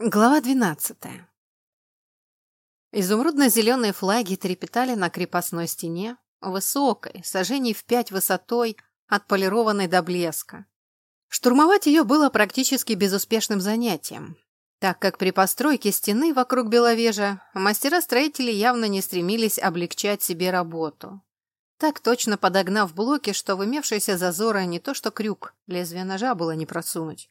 Глава двенадцатая. Изумрудно-зеленые флаги трепетали на крепостной стене, высокой, сажений в пять высотой, отполированной до блеска. Штурмовать ее было практически безуспешным занятием, так как при постройке стены вокруг Беловежа мастера-строители явно не стремились облегчать себе работу. Так точно подогнав блоки, что в имевшиеся зазоры не то что крюк, лезвие ножа было не просунуть.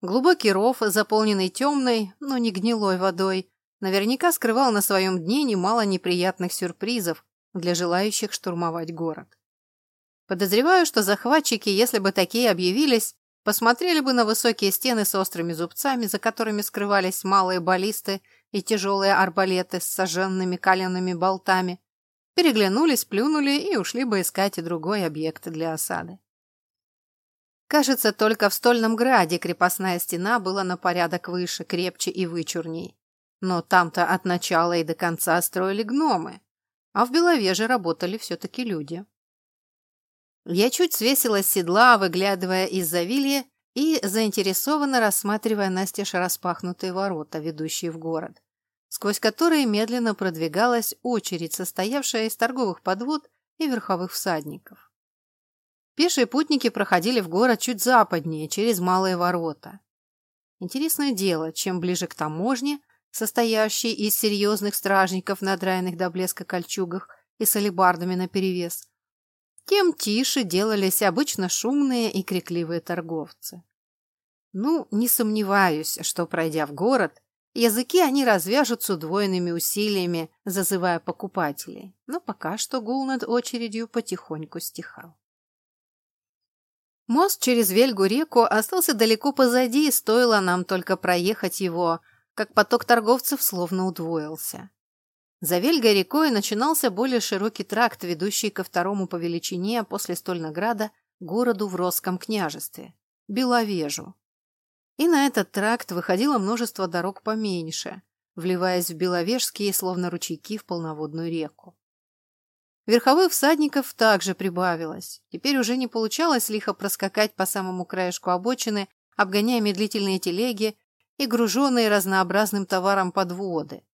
Глубокий ров, заполненный темной, но не гнилой водой, наверняка скрывал на своем дне немало неприятных сюрпризов для желающих штурмовать город. Подозреваю, что захватчики, если бы такие объявились, посмотрели бы на высокие стены с острыми зубцами, за которыми скрывались малые баллисты и тяжелые арбалеты с сожженными коленными болтами, переглянулись, плюнули и ушли бы искать и другой объект для осады. Кажется, только в Стольном Граде крепостная стена была на порядок выше, крепче и вычурней. Но там-то от начала и до конца строили гномы, а в Беловеже работали все-таки люди. Я чуть свесилась с седла, выглядывая из-за вилья и заинтересованно рассматривая настежь распахнутые ворота, ведущие в город, сквозь которые медленно продвигалась очередь, состоявшая из торговых подвод и верховых всадников. Пешие путники проходили в город чуть западнее, через малые ворота. Интересное дело, чем ближе к таможне, состоящей из серьезных стражников на драенных до блеска кольчугах и с алебардами наперевес, тем тише делались обычно шумные и крикливые торговцы. Ну, не сомневаюсь, что, пройдя в город, языки они развяжут с удвоенными усилиями, зазывая покупателей, но пока что гул над очередью потихоньку стихал. Мост через Вельгу-реку остался далеко позади, и стоило нам только проехать его, как поток торговцев словно удвоился. За Вельгой-рекой начинался более широкий тракт, ведущий ко второму по величине после Стольнограда городу в Росском княжестве – Беловежу. И на этот тракт выходило множество дорог поменьше, вливаясь в Беловежские, словно ручейки, в полноводную реку. Верховых всадников также прибавилось. Теперь уже не получалось лихо проскакать по самому краешку обочины, обгоняя медлительные телеги и груженные разнообразным товаром подводы.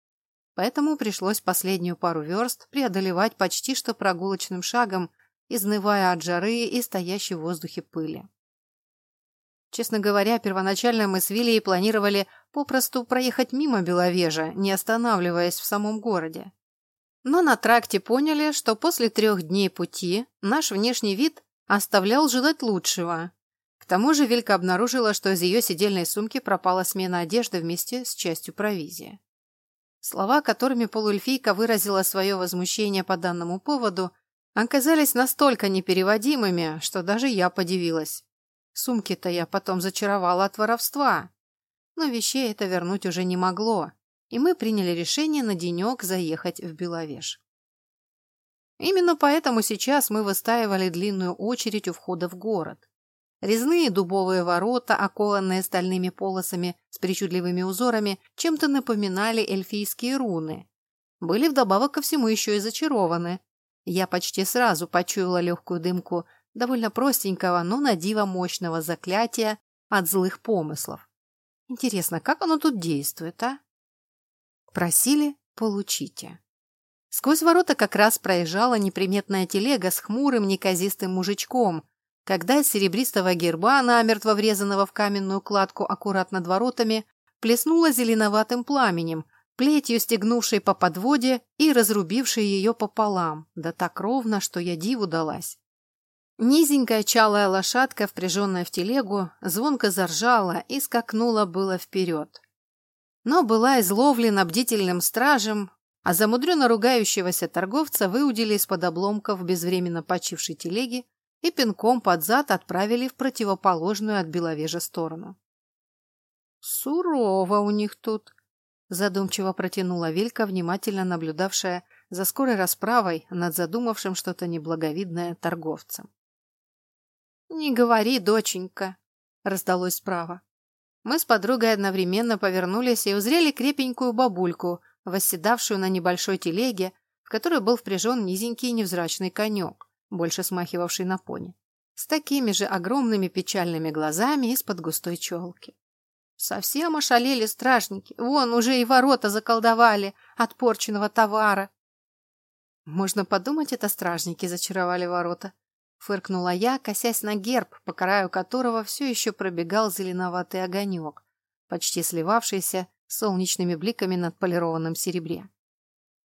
Поэтому пришлось последнюю пару верст преодолевать почти что прогулочным шагом, изнывая от жары и стоящей в воздухе пыли. Честно говоря, первоначально мы с Вилей планировали попросту проехать мимо Беловежа, не останавливаясь в самом городе. Но на тракте поняли, что после трех дней пути наш внешний вид оставлял желать лучшего. К тому же Вилька обнаружила, что из ее сидельной сумки пропала смена одежды вместе с частью провизии. Слова, которыми полуэльфийка выразила свое возмущение по данному поводу, оказались настолько непереводимыми, что даже я подивилась. Сумки-то я потом зачаровала от воровства. Но вещей это вернуть уже не могло и мы приняли решение на денек заехать в Беловеж. Именно поэтому сейчас мы выстаивали длинную очередь у входа в город. Резные дубовые ворота, окованные стальными полосами с причудливыми узорами, чем-то напоминали эльфийские руны. Были вдобавок ко всему еще и зачарованы. Я почти сразу почуяла легкую дымку довольно простенького, но на диво мощного заклятия от злых помыслов. Интересно, как оно тут действует, а? Просили – получите. Сквозь ворота как раз проезжала неприметная телега с хмурым неказистым мужичком, когда из серебристого герба, намертво врезанного в каменную кладку аккуратно над воротами, плеснула зеленоватым пламенем, плетью стегнувшей по подводе и разрубившей ее пополам, да так ровно, что я диву далась. Низенькая чалая лошадка, впряженная в телегу, звонко заржала и скакнула было вперед но была изловлена бдительным стражем, а замудренно ругающегося торговца выудили из-под обломков безвременно почившей телеги и пинком под зад отправили в противоположную от Беловежа сторону. «Сурово у них тут», — задумчиво протянула Велька, внимательно наблюдавшая за скорой расправой над задумавшим что-то неблаговидное торговцем. «Не говори, доченька», — раздалось справа. Мы с подругой одновременно повернулись и узрели крепенькую бабульку, восседавшую на небольшой телеге, в которой был впряжен низенький невзрачный конек, больше смахивавший на пони, с такими же огромными печальными глазами из-под густой челки. Совсем ошалели стражники. Вон уже и ворота заколдовали от порченного товара. Можно подумать, это стражники зачаровали ворота. Фыркнула я, косясь на герб, по краю которого все еще пробегал зеленоватый огонек, почти сливавшийся солнечными бликами над полированным серебре.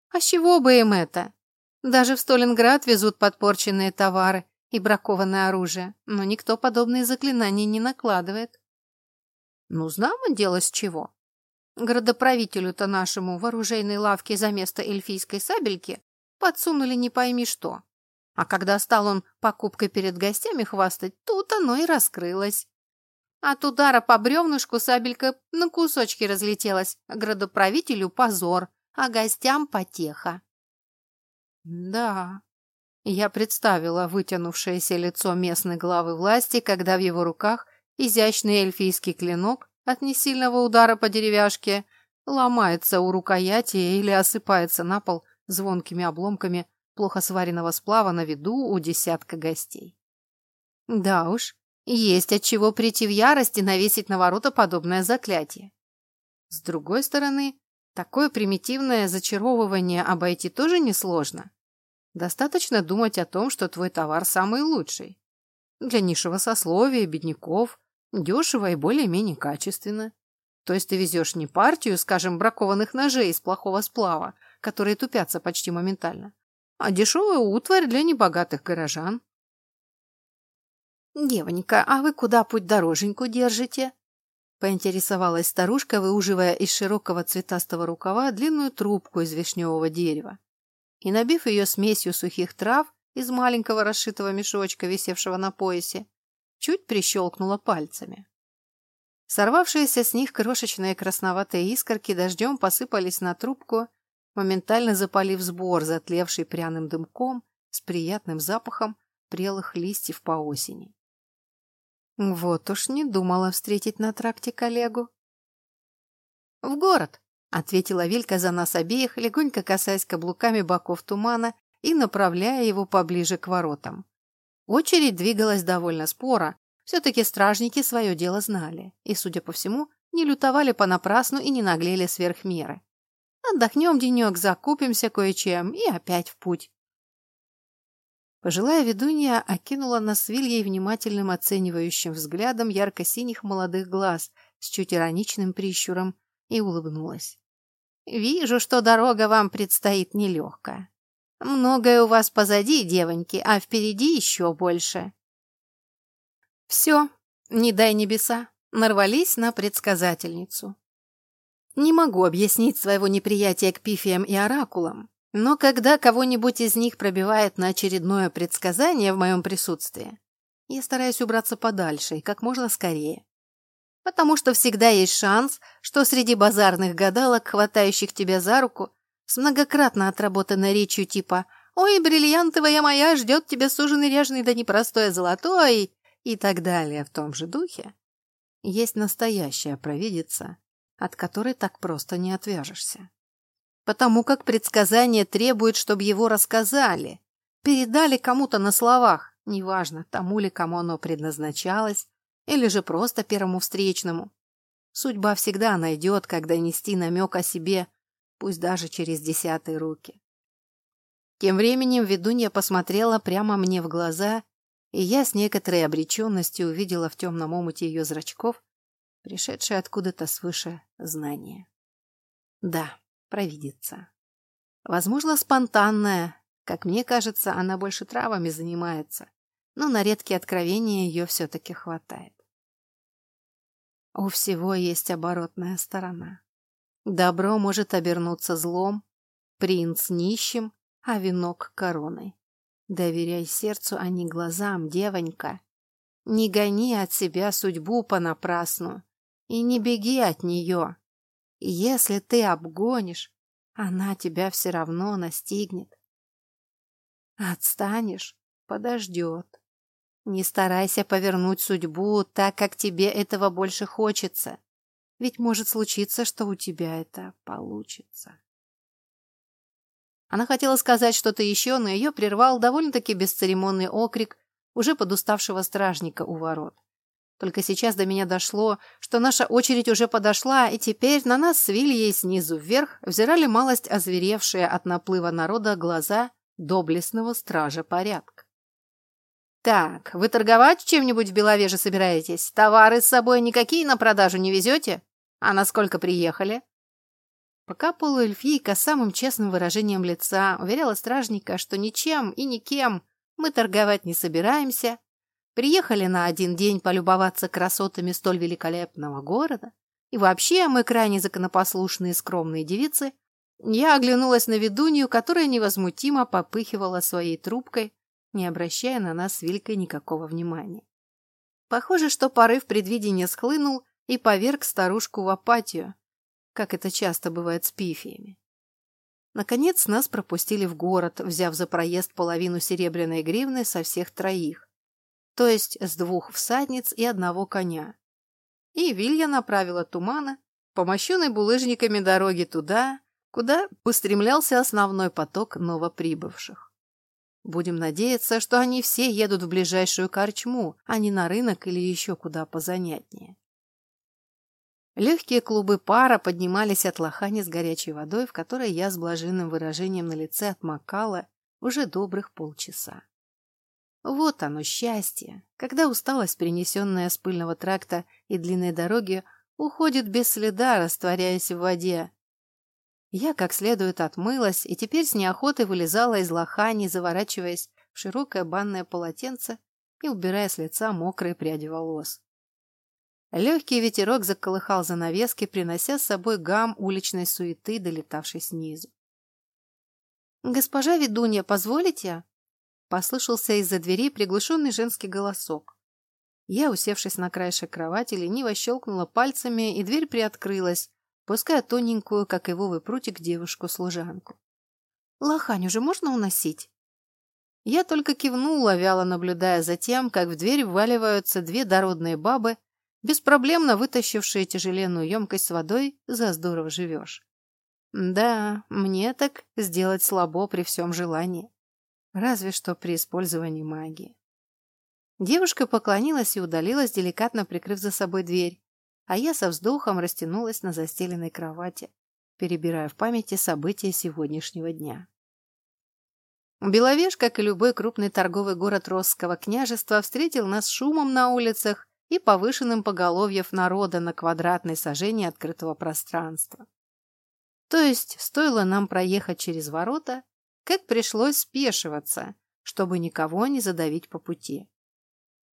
А с чего бы им это? Даже в Сталинград везут подпорченные товары и бракованное оружие, но никто подобные заклинания не накладывает. Ну, знамо дело с чего. Городоправителю-то нашему в оружейной лавке за место эльфийской сабельки подсунули не пойми что. А когда стал он покупкой перед гостями хвастать, тут оно и раскрылось. От удара по бревнышку сабелька на кусочки разлетелась, градоправителю позор, а гостям потеха. Да, я представила вытянувшееся лицо местной главы власти, когда в его руках изящный эльфийский клинок от несильного удара по деревяшке ломается у рукояти или осыпается на пол звонкими обломками плохо сваренного сплава на виду у десятка гостей. Да уж, есть от чего прийти в ярость и навесить на ворота подобное заклятие. С другой стороны, такое примитивное зачаровывание обойти тоже несложно. Достаточно думать о том, что твой товар самый лучший. Для низшего сословия, бедняков, дешево и более-менее качественно. То есть ты везешь не партию, скажем, бракованных ножей из плохого сплава, которые тупятся почти моментально, а дешевую утварь для небогатых горожан. «Девонька, а вы куда путь дороженьку держите?» поинтересовалась старушка, выуживая из широкого цветастого рукава длинную трубку из вишневого дерева. И, набив ее смесью сухих трав из маленького расшитого мешочка, висевшего на поясе, чуть прищелкнула пальцами. Сорвавшиеся с них крошечные красноватые искорки дождем посыпались на трубку моментально запалив сбор, затлевший пряным дымком с приятным запахом прелых листьев по осени. Вот уж не думала встретить на тракте коллегу. «В город!» — ответила Вилька за нас обеих, легонько касаясь каблуками боков тумана и направляя его поближе к воротам. Очередь двигалась довольно споро, все-таки стражники свое дело знали и, судя по всему, не лютовали понапрасну и не наглели сверх меры. Отдохнем денек, закупимся кое-чем и опять в путь. Пожилая ведунья окинула нас Вильей внимательным оценивающим взглядом ярко-синих молодых глаз с чуть ироничным прищуром и улыбнулась. «Вижу, что дорога вам предстоит нелегкая. Многое у вас позади, девоньки, а впереди еще больше». «Все, не дай небеса, нарвались на предсказательницу. Не могу объяснить своего неприятия к пифиям и оракулам, но когда кого-нибудь из них пробивает на очередное предсказание в моем присутствии, я стараюсь убраться подальше и как можно скорее. Потому что всегда есть шанс, что среди базарных гадалок, хватающих тебя за руку, с многократно отработанной речью типа «Ой, бриллиантовая моя, ждет тебя суженый ряженый да непростое золотой» и так далее в том же духе, есть настоящая провидица, от которой так просто не отвяжешься. Потому как предсказание требует, чтобы его рассказали, передали кому-то на словах, неважно, тому ли, кому оно предназначалось, или же просто первому встречному. Судьба всегда найдет, когда нести намек о себе, пусть даже через десятые руки. Тем временем ведунья посмотрела прямо мне в глаза, и я с некоторой обреченностью увидела в темном омуте ее зрачков пришедшее откуда-то свыше знание. Да, провидица. Возможно, спонтанная. Как мне кажется, она больше травами занимается, но на редкие откровения ее все-таки хватает. У всего есть оборотная сторона. Добро может обернуться злом, принц нищим, а венок короной. Доверяй сердцу, а не глазам, девонька. Не гони от себя судьбу понапрасну и не беги от нее. Если ты обгонишь, она тебя все равно настигнет. Отстанешь, подождет. Не старайся повернуть судьбу так, как тебе этого больше хочется. Ведь может случиться, что у тебя это получится. Она хотела сказать что-то еще, но ее прервал довольно-таки бесцеремонный окрик уже подуставшего стражника у ворот. Только сейчас до меня дошло, что наша очередь уже подошла, и теперь на нас с Вильей снизу вверх взирали малость озверевшие от наплыва народа глаза доблестного стража порядка. «Так, вы торговать чем-нибудь в Беловеже собираетесь? Товары с собой никакие на продажу не везете? А насколько приехали?» Пока полуэльфийка самым честным выражением лица уверяла стражника, что ничем и никем мы торговать не собираемся, Приехали на один день полюбоваться красотами столь великолепного города, и вообще мы крайне законопослушные скромные девицы, я оглянулась на ведунью, которая невозмутимо попыхивала своей трубкой, не обращая на нас с Вилькой никакого внимания. Похоже, что порыв предвидения схлынул и поверг старушку в апатию, как это часто бывает с пифиями. Наконец нас пропустили в город, взяв за проезд половину серебряной гривны со всех троих, то есть с двух всадниц и одного коня. И Вилья направила тумана по мощенной булыжниками дороги туда, куда устремлялся основной поток новоприбывших. Будем надеяться, что они все едут в ближайшую корчму, а не на рынок или еще куда позанятнее. Легкие клубы пара поднимались от лохани с горячей водой, в которой я с блаженным выражением на лице отмокала уже добрых полчаса. Вот оно, счастье, когда усталость, перенесенная с пыльного тракта и длинной дороги, уходит без следа, растворяясь в воде. Я как следует отмылась и теперь с неохотой вылезала из лохани, заворачиваясь в широкое банное полотенце и убирая с лица мокрые пряди волос. Легкий ветерок заколыхал занавески, принося с собой гам уличной суеты, долетавшей снизу. «Госпожа ведунья, позволите?» Послышался из-за двери приглушенный женский голосок. Я, усевшись на краешек кровати, лениво щелкнула пальцами, и дверь приоткрылась, пуская тоненькую, как ивовый прутик, девушку-служанку. «Лохань уже можно уносить?» Я только кивнула, вяло наблюдая за тем, как в дверь вваливаются две дородные бабы, беспроблемно вытащившие тяжеленную емкость с водой «За здорово живешь». Да, мне так сделать слабо при всем желании. Разве что при использовании магии. Девушка поклонилась и удалилась, деликатно прикрыв за собой дверь, а я со вздохом растянулась на застеленной кровати, перебирая в памяти события сегодняшнего дня. Беловеж, как и любой крупный торговый город Росского княжества, встретил нас шумом на улицах и повышенным поголовьев народа на квадратной сажении открытого пространства. То есть, стоило нам проехать через ворота, как пришлось спешиваться, чтобы никого не задавить по пути.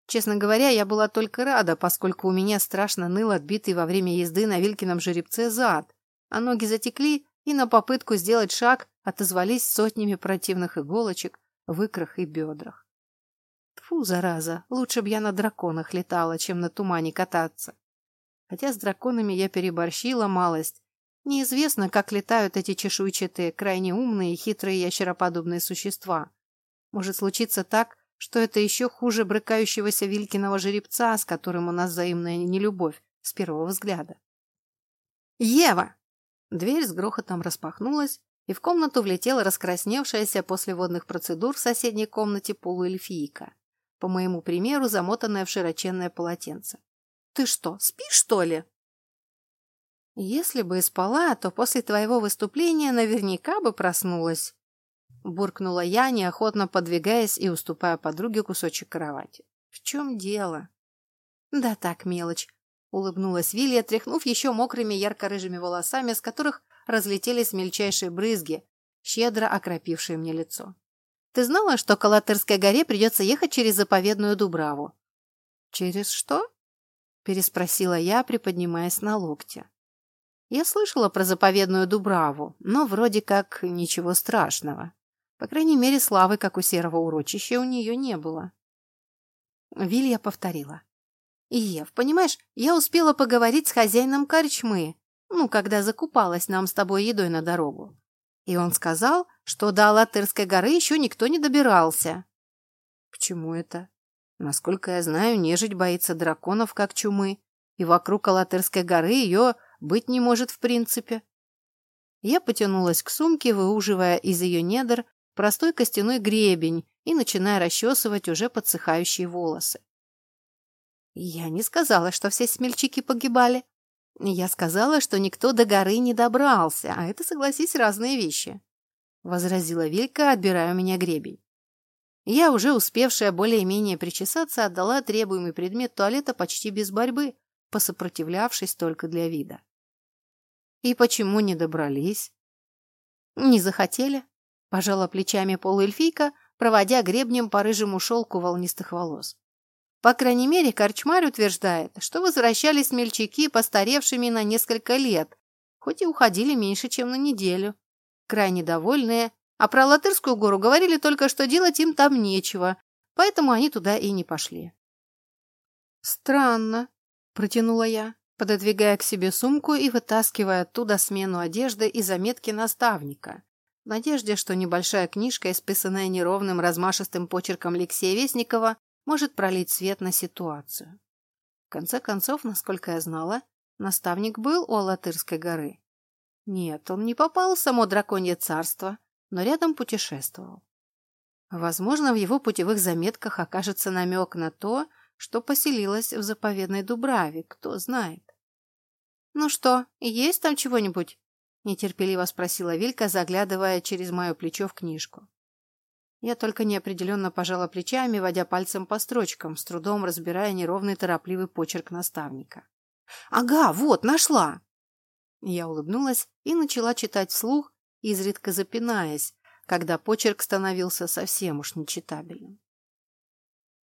Честно говоря, я была только рада, поскольку у меня страшно ныл отбитый во время езды на Вилькином жеребце зад, а ноги затекли, и на попытку сделать шаг отозвались сотнями противных иголочек в икрах и бедрах. Тфу, зараза, лучше б я на драконах летала, чем на тумане кататься. Хотя с драконами я переборщила малость, Неизвестно, как летают эти чешуйчатые, крайне умные и хитрые ящероподобные существа. Может случиться так, что это еще хуже брыкающегося Вилькиного жеребца, с которым у нас взаимная нелюбовь с первого взгляда. «Ева!» Дверь с грохотом распахнулась, и в комнату влетела раскрасневшаяся после водных процедур в соседней комнате полуэльфийка, по моему примеру, замотанная в широченное полотенце. «Ты что, спишь, что ли?» «Если бы спала, то после твоего выступления наверняка бы проснулась», буркнула я, неохотно подвигаясь и уступая подруге кусочек кровати. «В чем дело?» «Да так, мелочь», — улыбнулась Вилья, тряхнув еще мокрыми ярко-рыжими волосами, с которых разлетелись мельчайшие брызги, щедро окропившие мне лицо. «Ты знала, что к Алатырской горе придется ехать через заповедную Дубраву?» «Через что?» — переспросила я, приподнимаясь на локте. Я слышала про заповедную Дубраву, но вроде как ничего страшного. По крайней мере, славы, как у серого урочища, у нее не было. Вилья повторила. «Ев, понимаешь, я успела поговорить с хозяином корчмы, ну, когда закупалась нам с тобой едой на дорогу. И он сказал, что до Алатырской горы еще никто не добирался». «Почему это?» Насколько я знаю, нежить боится драконов, как чумы, и вокруг Алатырской горы ее быть не может в принципе. Я потянулась к сумке, выуживая из ее недр простой костяной гребень и начиная расчесывать уже подсыхающие волосы. Я не сказала, что все смельчаки погибали. Я сказала, что никто до горы не добрался, а это, согласись, разные вещи. Возразила Вилька, отбирая у меня гребень. Я, уже успевшая более-менее причесаться, отдала требуемый предмет туалета почти без борьбы, посопротивлявшись только для вида. И почему не добрались? Не захотели, пожала плечами полуэльфийка, проводя гребнем по рыжему шелку волнистых волос. По крайней мере, Корчмарь утверждает, что возвращались мельчаки постаревшими на несколько лет, хоть и уходили меньше, чем на неделю. Крайне довольные, а про Латырскую гору говорили только, что делать им там нечего, поэтому они туда и не пошли. «Странно», — протянула я, пододвигая к себе сумку и вытаскивая оттуда смену одежды и заметки наставника, в надежде, что небольшая книжка, исписанная неровным размашистым почерком Алексея Вестникова, может пролить свет на ситуацию. В конце концов, насколько я знала, наставник был у Алатырской горы. Нет, он не попал в само драконье царство, но рядом путешествовал. Возможно, в его путевых заметках окажется намек на то, что поселилась в заповедной Дубраве, кто знает. «Ну что, есть там чего-нибудь?» — нетерпеливо спросила Вилька, заглядывая через мое плечо в книжку. Я только неопределенно пожала плечами, водя пальцем по строчкам, с трудом разбирая неровный торопливый почерк наставника. «Ага, вот, нашла!» Я улыбнулась и начала читать вслух, изредка запинаясь, когда почерк становился совсем уж нечитабельным.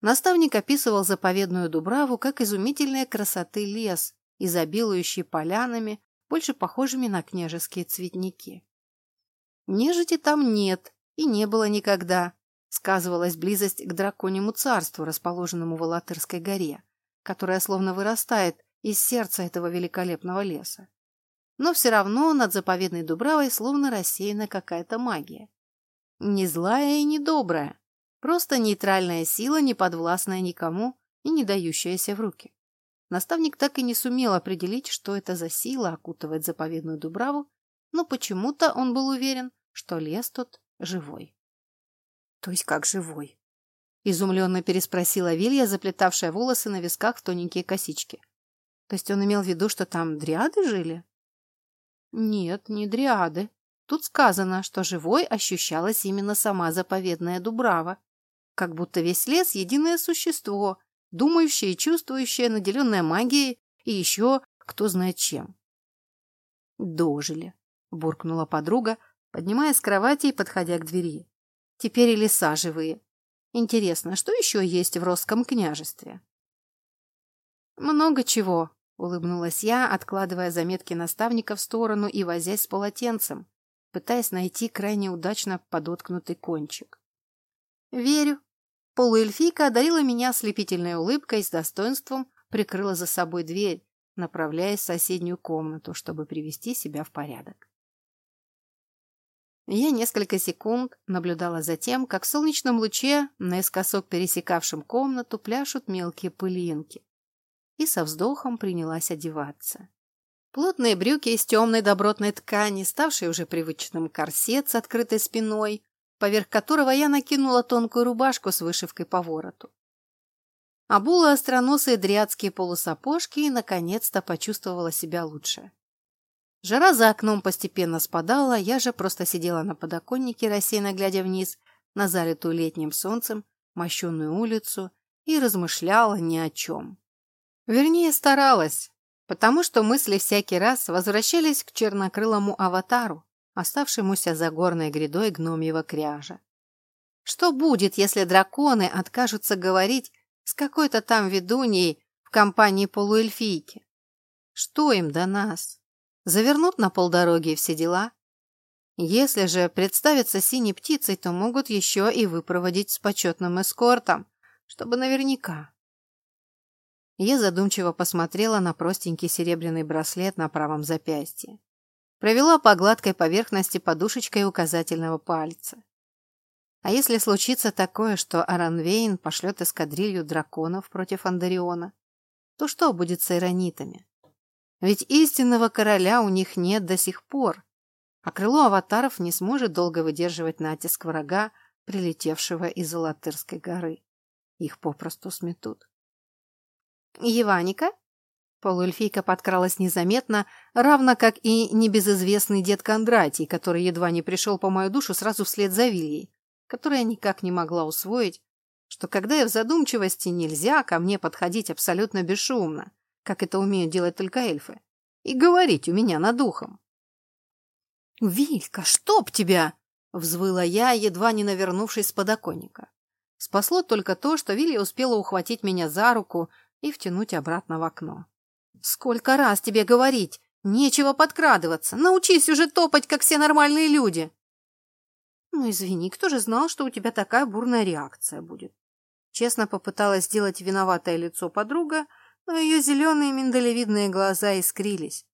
Наставник описывал заповедную Дубраву как изумительной красоты лес, изобилующий полянами, больше похожими на княжеские цветники. Нежити там нет, и не было никогда. Сказывалась близость к драконьему царству, расположенному в Алатырской горе, которая словно вырастает из сердца этого великолепного леса. Но все равно над заповедной Дубравой словно рассеяна какая-то магия. Не злая и не добрая, просто нейтральная сила, не подвластная никому и не дающаяся в руки. Наставник так и не сумел определить, что это за сила окутывает заповедную Дубраву, но почему-то он был уверен, что лес тут живой. То есть как живой? Изумленно переспросила Вилья, заплетавшая волосы на висках в тоненькие косички. То есть он имел в виду, что там дриады жили? Нет, не дриады. Тут сказано, что живой ощущалась именно сама заповедная Дубрава. Как будто весь лес — единое существо, думающее и чувствующее, наделенное магией и еще кто знает чем. «Дожили», — буркнула подруга, поднимая с кровати и подходя к двери. Теперь и леса живые. Интересно, что еще есть в Росском княжестве? Много чего, улыбнулась я, откладывая заметки наставника в сторону и возясь с полотенцем, пытаясь найти крайне удачно подоткнутый кончик. Верю. Полуэльфийка одарила меня ослепительной улыбкой и с достоинством прикрыла за собой дверь, направляясь в соседнюю комнату, чтобы привести себя в порядок. Я несколько секунд наблюдала за тем, как в солнечном луче, наискосок пересекавшем комнату, пляшут мелкие пылинки. И со вздохом принялась одеваться. Плотные брюки из темной добротной ткани, ставшие уже привычным корсет с открытой спиной, поверх которого я накинула тонкую рубашку с вышивкой по вороту. Обула остроносые дриадские полусапожки и, наконец-то, почувствовала себя лучше. Жара за окном постепенно спадала, я же просто сидела на подоконнике, рассеянно глядя вниз на залитую летним солнцем мощенную улицу и размышляла ни о чем. Вернее, старалась, потому что мысли всякий раз возвращались к чернокрылому аватару, оставшемуся за горной грядой гномьего кряжа. Что будет, если драконы откажутся говорить с какой-то там ведуньей в компании полуэльфийки? Что им до нас? завернут на полдороги все дела. Если же представиться синей птицей, то могут еще и выпроводить с почетным эскортом, чтобы наверняка. Я задумчиво посмотрела на простенький серебряный браслет на правом запястье. Провела по гладкой поверхности подушечкой указательного пальца. А если случится такое, что Аранвейн пошлет эскадрилью драконов против Андариона, то что будет с иронитами? Ведь истинного короля у них нет до сих пор, а крыло аватаров не сможет долго выдерживать натиск врага, прилетевшего из Алатырской горы. Их попросту сметут. Еваника?» Полуэльфийка подкралась незаметно, равно как и небезызвестный дед Кондратий, который едва не пришел по мою душу сразу вслед за Вильей, которая никак не могла усвоить, что когда я в задумчивости, нельзя ко мне подходить абсолютно бесшумно, как это умеют делать только эльфы, и говорить у меня над ухом. «Вилька, чтоб тебя!» — взвыла я, едва не навернувшись с подоконника. Спасло только то, что Вилья успела ухватить меня за руку и втянуть обратно в окно. «Сколько раз тебе говорить? Нечего подкрадываться. Научись уже топать, как все нормальные люди!» «Ну, извини, кто же знал, что у тебя такая бурная реакция будет?» Честно попыталась сделать виноватое лицо подруга, но ее зеленые миндалевидные глаза искрились.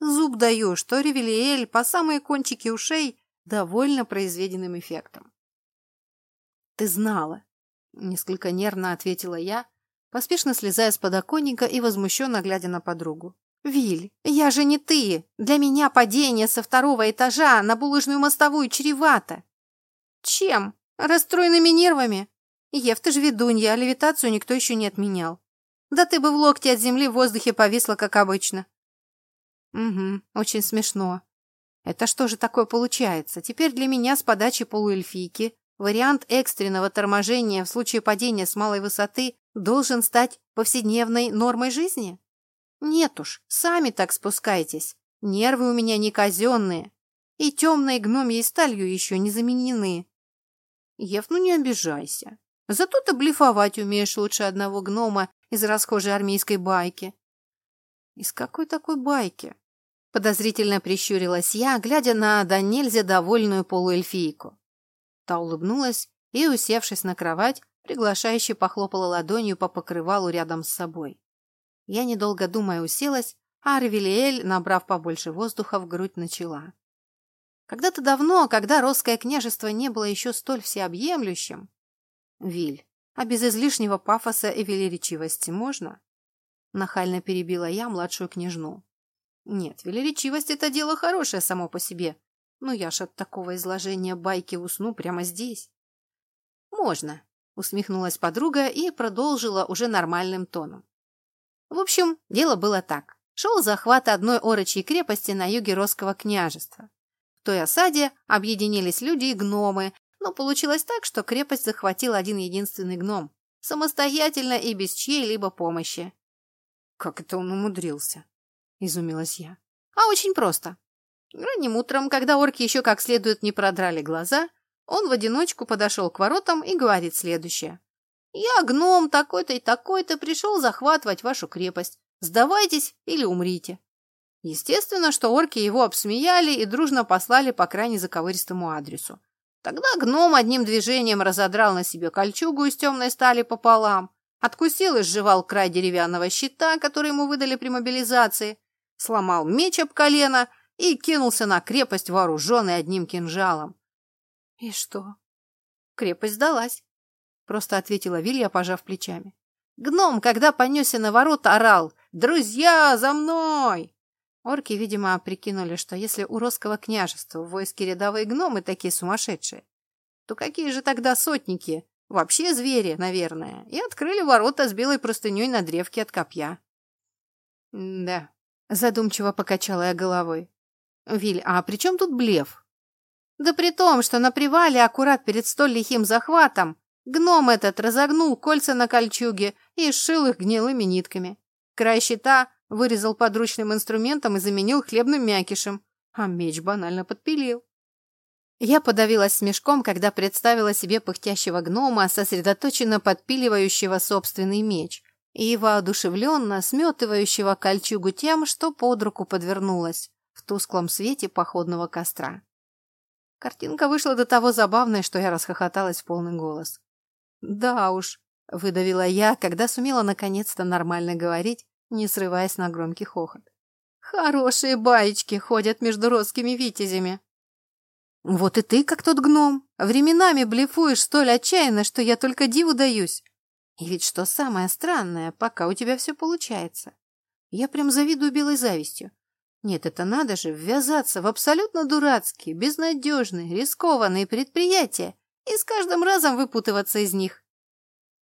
Зуб даю, что Ревелиэль по самые кончики ушей довольно произведенным эффектом. «Ты знала!» — несколько нервно ответила я, поспешно слезая с подоконника и возмущенно глядя на подругу. «Виль, я же не ты! Для меня падение со второго этажа на булыжную мостовую чревато!» «Чем? Расстроенными нервами? Ев, ты ж ведунья, а левитацию никто еще не отменял. Да ты бы в локте от земли в воздухе повисла, как обычно». «Угу, очень смешно. Это что же такое получается? Теперь для меня с подачи полуэльфийки вариант экстренного торможения в случае падения с малой высоты должен стать повседневной нормой жизни? Нет уж, сами так спускайтесь. Нервы у меня не казенные. И темной гномьей сталью еще не заменены. Ев, ну не обижайся. Зато ты блефовать умеешь лучше одного гнома из расхожей армейской байки. Из какой такой байки? Подозрительно прищурилась я, глядя на да нельзя довольную полуэльфийку. Та улыбнулась и, усевшись на кровать, приглашающе похлопала ладонью по покрывалу рядом с собой. Я, недолго думая, уселась, а Арвелиэль, набрав побольше воздуха, в грудь начала. Когда-то давно, когда Росское княжество не было еще столь всеобъемлющим... Виль, а без излишнего пафоса и велеречивости можно? Нахально перебила я младшую княжну. Нет, велеречивость — это дело хорошее само по себе. Но я ж от такого изложения байки усну прямо здесь. Можно, усмехнулась подруга и продолжила уже нормальным тоном. В общем, дело было так. Шел захват одной орочьей крепости на юге Росского княжества. В той осаде объединились люди и гномы, но получилось так, что крепость захватил один единственный гном, самостоятельно и без чьей-либо помощи. Как это он умудрился? изумилась я. А очень просто. Ранним утром, когда орки еще как следует не продрали глаза, он в одиночку подошел к воротам и говорит следующее. «Я, гном такой-то и такой-то, пришел захватывать вашу крепость. Сдавайтесь или умрите». Естественно, что орки его обсмеяли и дружно послали по крайне заковыристому адресу. Тогда гном одним движением разодрал на себе кольчугу из темной стали пополам, откусил и сживал край деревянного щита, который ему выдали при мобилизации, сломал меч об колено и кинулся на крепость, вооруженный одним кинжалом. «И что?» «Крепость сдалась», — просто ответила Вилья, пожав плечами. «Гном, когда понесся на ворота, орал «Друзья, за мной!» Орки, видимо, прикинули, что если у Росского княжества в войске рядовые гномы такие сумасшедшие, то какие же тогда сотники? Вообще звери, наверное. И открыли ворота с белой простыней на древке от копья. «Да», Задумчиво покачала я головой. Виль, а при чем тут блеф? Да при том, что на привале аккурат перед столь лихим захватом гном этот разогнул кольца на кольчуге и сшил их гнилыми нитками. Край щита вырезал подручным инструментом и заменил хлебным мякишем, а меч банально подпилил. Я подавилась смешком, когда представила себе пыхтящего гнома, сосредоточенно подпиливающего собственный меч, и воодушевленно сметывающего кольчугу тем, что под руку подвернулась в тусклом свете походного костра. Картинка вышла до того забавной, что я расхохоталась в полный голос. «Да уж», — выдавила я, когда сумела наконец-то нормально говорить, не срываясь на громкий хохот. «Хорошие баечки ходят между родскими витязями». «Вот и ты, как тот гном, временами блефуешь столь отчаянно, что я только диву даюсь. И ведь что самое странное, пока у тебя все получается. Я прям завидую белой завистью. Нет, это надо же ввязаться в абсолютно дурацкие, безнадежные, рискованные предприятия и с каждым разом выпутываться из них.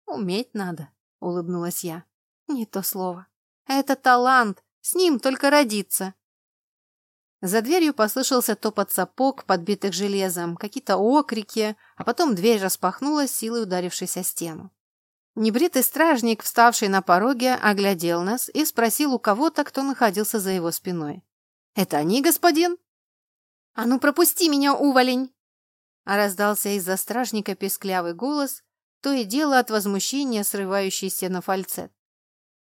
Уметь надо, улыбнулась я. Не то слово. Это талант, с ним только родиться. За дверью послышался топот сапог, подбитых железом, какие-то окрики, а потом дверь распахнулась, силой ударившись о стену. Небритый стражник, вставший на пороге, оглядел нас и спросил у кого-то, кто находился за его спиной. «Это они, господин?» «А ну пропусти меня, уволень!» А раздался из-за стражника песклявый голос, то и дело от возмущения, срывающийся на фальцет.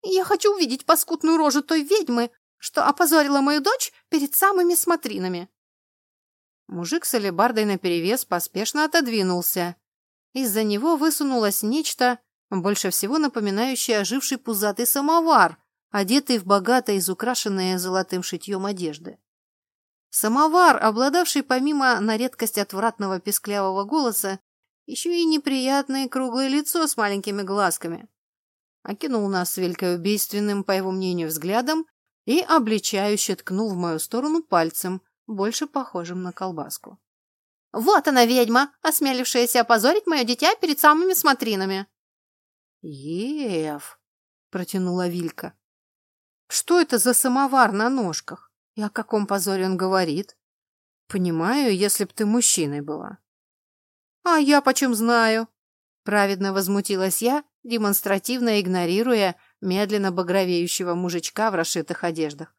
«Я хочу увидеть паскудную рожу той ведьмы, что опозорила мою дочь перед самыми смотринами!» Мужик с алебардой наперевес поспешно отодвинулся. Из-за него высунулось нечто, больше всего напоминающее оживший пузатый самовар, одетый в богато изукрашенные золотым шитьем одежды. Самовар, обладавший помимо на редкость отвратного песклявого голоса, еще и неприятное круглое лицо с маленькими глазками. Окинул нас с Вилькой убийственным, по его мнению, взглядом и обличающе ткнул в мою сторону пальцем, больше похожим на колбаску. «Вот она, ведьма, осмелившаяся опозорить мое дитя перед самыми смотринами!» «Ев!» — протянула Вилька. «Что это за самовар на ножках? И о каком позоре он говорит? Понимаю, если б ты мужчиной была». «А я почем знаю?» — праведно возмутилась я, демонстративно игнорируя медленно багровеющего мужичка в расшитых одеждах.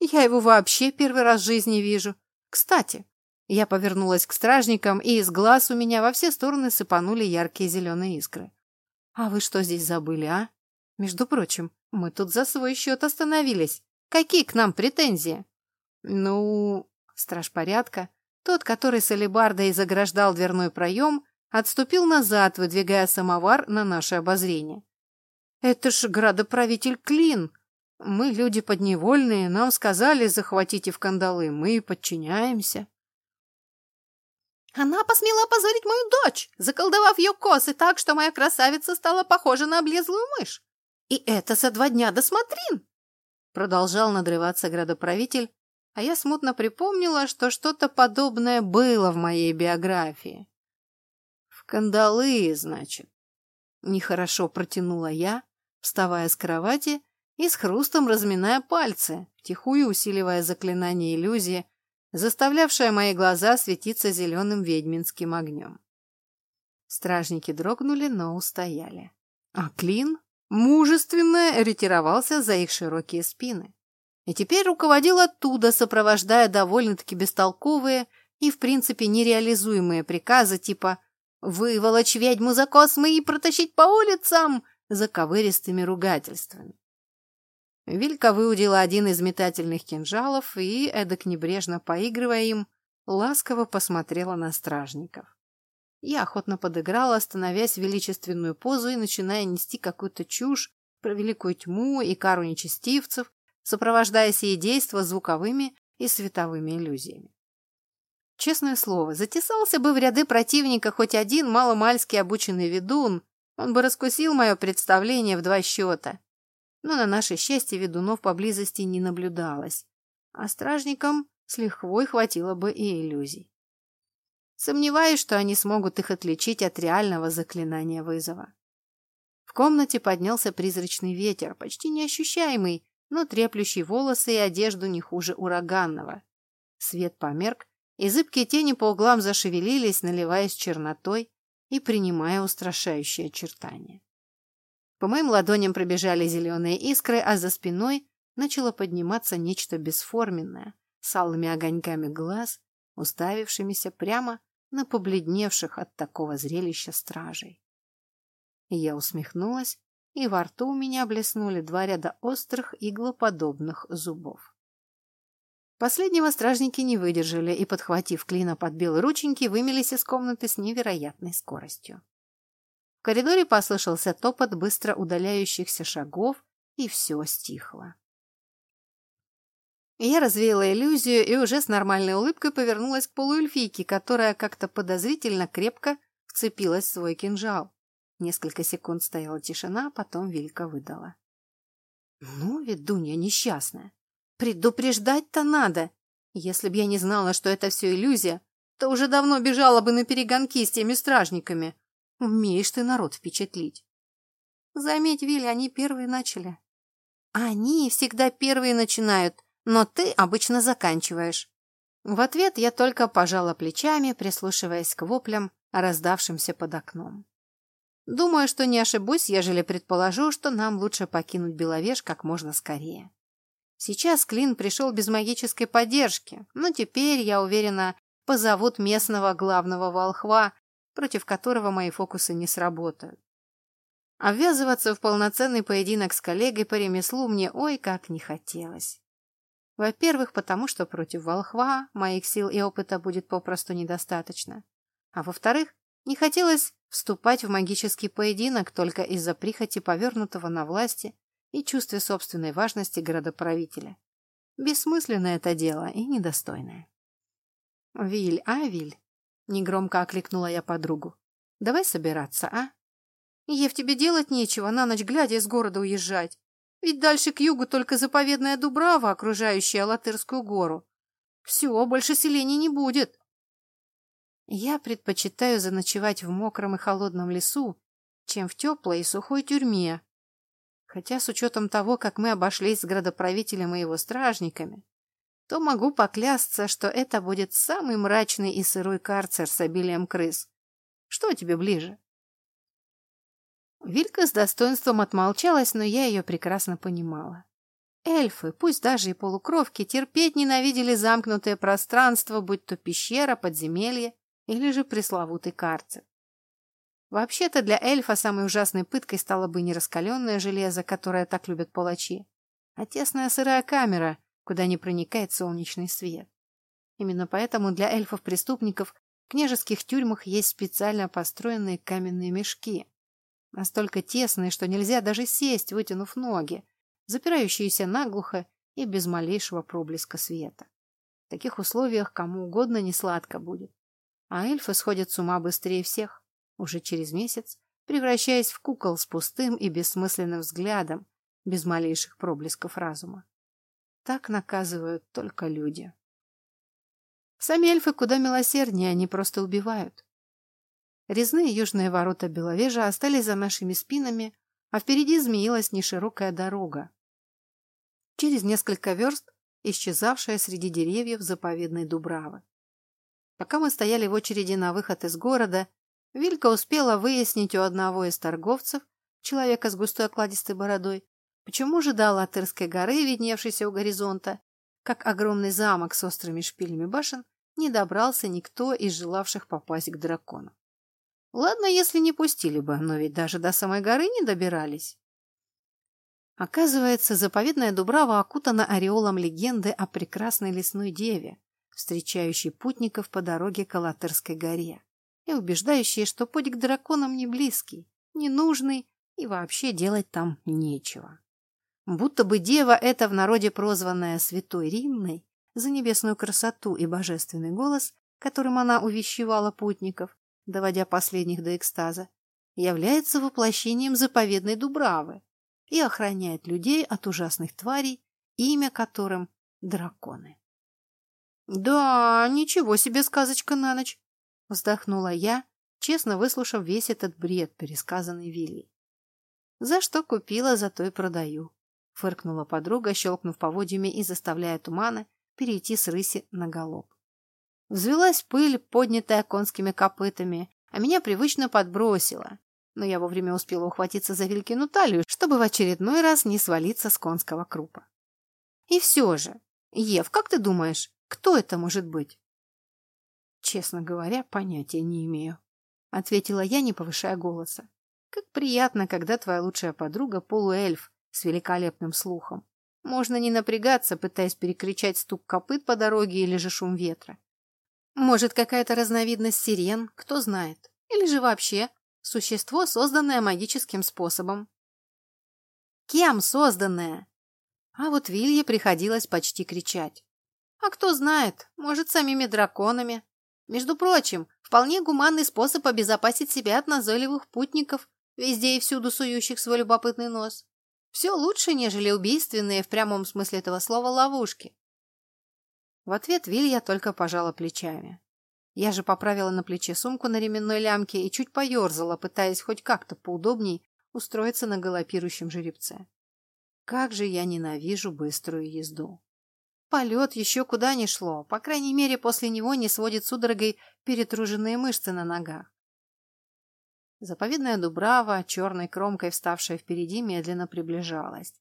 «Я его вообще первый раз в жизни вижу. Кстати, я повернулась к стражникам, и из глаз у меня во все стороны сыпанули яркие зеленые искры. «А вы что здесь забыли, а? Между прочим, мы тут за свой счет остановились. Какие к нам претензии?» «Ну...» Страж порядка, тот, который с алебардой заграждал дверной проем, отступил назад, выдвигая самовар на наше обозрение. «Это ж градоправитель Клин. Мы люди подневольные, нам сказали, захватите в кандалы, мы подчиняемся». Она посмела опозорить мою дочь, заколдовав ее косы так, что моя красавица стала похожа на облезлую мышь. И это за два дня до смотрин. Продолжал надрываться градоправитель, а я смутно припомнила, что что-то подобное было в моей биографии. В кандалы, значит. Нехорошо протянула я, вставая с кровати и с хрустом разминая пальцы, втихую усиливая заклинание иллюзии, заставлявшая мои глаза светиться зеленым ведьминским огнем. Стражники дрогнули, но устояли. А Клин мужественно ретировался за их широкие спины. И теперь руководил оттуда, сопровождая довольно-таки бестолковые и, в принципе, нереализуемые приказы типа «выволочь ведьму за космы и протащить по улицам» заковыристыми ругательствами. Вилька выудила один из метательных кинжалов и, эдак небрежно поигрывая им, ласково посмотрела на стражников. Я охотно подыграла, становясь в величественную позу и начиная нести какую-то чушь про великую тьму и кару нечестивцев, сопровождая сие действа звуковыми и световыми иллюзиями. Честное слово, затесался бы в ряды противника хоть один маломальски обученный ведун, он бы раскусил мое представление в два счета но на наше счастье ведунов поблизости не наблюдалось, а стражникам с лихвой хватило бы и иллюзий. Сомневаюсь, что они смогут их отличить от реального заклинания вызова. В комнате поднялся призрачный ветер, почти неощущаемый, но треплющий волосы и одежду не хуже ураганного. Свет померк, и зыбкие тени по углам зашевелились, наливаясь чернотой и принимая устрашающие очертания. По моим ладоням пробежали зеленые искры, а за спиной начало подниматься нечто бесформенное, с алыми огоньками глаз, уставившимися прямо на побледневших от такого зрелища стражей. Я усмехнулась, и во рту у меня блеснули два ряда острых иглоподобных зубов. Последнего стражники не выдержали и, подхватив клина под белые рученьки, вымелись из комнаты с невероятной скоростью. В коридоре послышался топот быстро удаляющихся шагов, и все стихло. Я развеяла иллюзию и уже с нормальной улыбкой повернулась к полуэльфийке, которая как-то подозрительно крепко вцепилась в свой кинжал. Несколько секунд стояла тишина, потом Вилька выдала. «Ну, ведунья несчастная. Предупреждать-то надо. Если б я не знала, что это все иллюзия, то уже давно бежала бы на перегонки с теми стражниками. Умеешь ты народ впечатлить. Заметь, Виль, они первые начали. Они всегда первые начинают, но ты обычно заканчиваешь. В ответ я только пожала плечами, прислушиваясь к воплям, раздавшимся под окном. Думаю, что не ошибусь, ежели предположу, что нам лучше покинуть Беловеж как можно скорее. Сейчас Клин пришел без магической поддержки, но теперь, я уверена, позовут местного главного волхва, против которого мои фокусы не сработают. Ввязываться в полноценный поединок с коллегой по ремеслу мне ой как не хотелось. Во-первых, потому что против волхва моих сил и опыта будет попросту недостаточно. А во-вторых, не хотелось вступать в магический поединок только из-за прихоти повернутого на власти и чувстве собственной важности городоправителя. Бессмысленное это дело и недостойное. «Виль, а, Виль?» — негромко окликнула я подругу. «Давай собираться, а?» «Ев, тебе делать нечего, на ночь глядя из города уезжать. Ведь дальше к югу только заповедная Дубрава, окружающая Латырскую гору. Все, больше селений не будет». Я предпочитаю заночевать в мокром и холодном лесу, чем в теплой и сухой тюрьме. Хотя с учетом того, как мы обошлись с градоправителем и его стражниками, то могу поклясться, что это будет самый мрачный и сырой карцер с обилием крыс. Что тебе ближе? Вилька с достоинством отмолчалась, но я ее прекрасно понимала. Эльфы, пусть даже и полукровки, терпеть ненавидели замкнутое пространство, будь то пещера, подземелье или же пресловутый карцер. Вообще-то для эльфа самой ужасной пыткой стало бы не раскаленное железо, которое так любят палачи, а тесная сырая камера, куда не проникает солнечный свет. Именно поэтому для эльфов-преступников в княжеских тюрьмах есть специально построенные каменные мешки, настолько тесные, что нельзя даже сесть, вытянув ноги, запирающиеся наглухо и без малейшего проблеска света. В таких условиях кому угодно не сладко будет а эльфы сходят с ума быстрее всех, уже через месяц, превращаясь в кукол с пустым и бессмысленным взглядом, без малейших проблесков разума. Так наказывают только люди. Сами эльфы куда милосерднее, они просто убивают. Резные южные ворота Беловежа остались за нашими спинами, а впереди змеилась неширокая дорога. Через несколько верст исчезавшая среди деревьев заповедной Дубравы. Пока мы стояли в очереди на выход из города, Вилька успела выяснить у одного из торговцев, человека с густой окладистой бородой, почему же до Латырской горы, видневшейся у горизонта, как огромный замок с острыми шпилями башен, не добрался никто из желавших попасть к дракону. Ладно, если не пустили бы, но ведь даже до самой горы не добирались. Оказывается, заповедная Дубрава окутана ореолом легенды о прекрасной лесной деве, встречающий путников по дороге к Алатырской горе и убеждающий, что путь к драконам не близкий, ненужный и вообще делать там нечего. Будто бы дева эта в народе прозванная Святой Римной за небесную красоту и божественный голос, которым она увещевала путников, доводя последних до экстаза, является воплощением заповедной Дубравы и охраняет людей от ужасных тварей, имя которым – драконы. «Да, ничего себе сказочка на ночь!» — вздохнула я, честно выслушав весь этот бред, пересказанный Вилли. «За что купила, за то и продаю», — фыркнула подруга, щелкнув поводьями и заставляя тумана перейти с рыси на галоп. Взвелась пыль, поднятая конскими копытами, а меня привычно подбросила, но я вовремя успела ухватиться за Вилькину талию, чтобы в очередной раз не свалиться с конского крупа. И все же, Ев, как ты думаешь, кто это может быть? Честно говоря, понятия не имею. Ответила я, не повышая голоса. Как приятно, когда твоя лучшая подруга полуэльф с великолепным слухом. Можно не напрягаться, пытаясь перекричать стук копыт по дороге или же шум ветра. Может, какая-то разновидность сирен, кто знает. Или же вообще существо, созданное магическим способом. Кем созданное? А вот Вилье приходилось почти кричать. А кто знает, может, самими драконами. Между прочим, вполне гуманный способ обезопасить себя от назойливых путников, везде и всюду сующих свой любопытный нос. Все лучше, нежели убийственные в прямом смысле этого слова ловушки. В ответ Вилья только пожала плечами. Я же поправила на плече сумку на ременной лямке и чуть поерзала, пытаясь хоть как-то поудобней устроиться на галопирующем жеребце. Как же я ненавижу быструю езду. Полет еще куда ни шло, по крайней мере, после него не сводит судорогой перетруженные мышцы на ногах. Заповедная дубрава, черной кромкой вставшая впереди, медленно приближалась.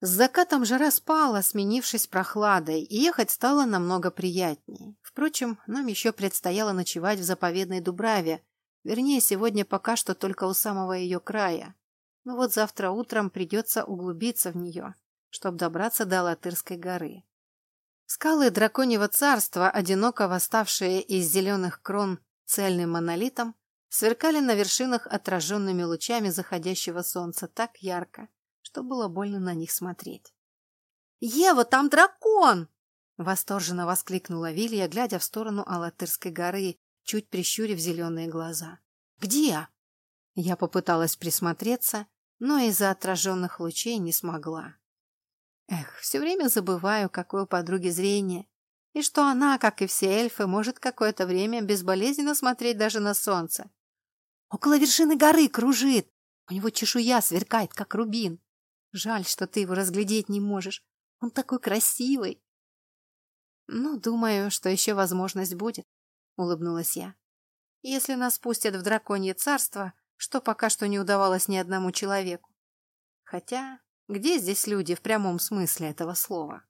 С закатом жара спала, сменившись прохладой, и ехать стало намного приятнее. Впрочем, нам еще предстояло ночевать в заповедной Дубраве, вернее, сегодня пока что только у самого ее края. Но вот завтра утром придется углубиться в нее, чтобы добраться до Алатырской горы. Скалы драконьего царства, одиноко восставшие из зеленых крон цельным монолитом, сверкали на вершинах отраженными лучами заходящего солнца так ярко, что было больно на них смотреть. «Ева, там дракон!» Восторженно воскликнула Вилья, глядя в сторону Алатырской горы, чуть прищурив зеленые глаза. «Где?» Я попыталась присмотреться, но из-за отраженных лучей не смогла. Эх, все время забываю, какое у подруги зрение, и что она, как и все эльфы, может какое-то время безболезненно смотреть даже на солнце. Около вершины горы кружит, у него чешуя сверкает, как рубин. Жаль, что ты его разглядеть не можешь. Он такой красивый. Ну, думаю, что еще возможность будет, улыбнулась я. Если нас пустят в драконье царство, что пока что не удавалось ни одному человеку. Хотя, где здесь люди в прямом смысле этого слова?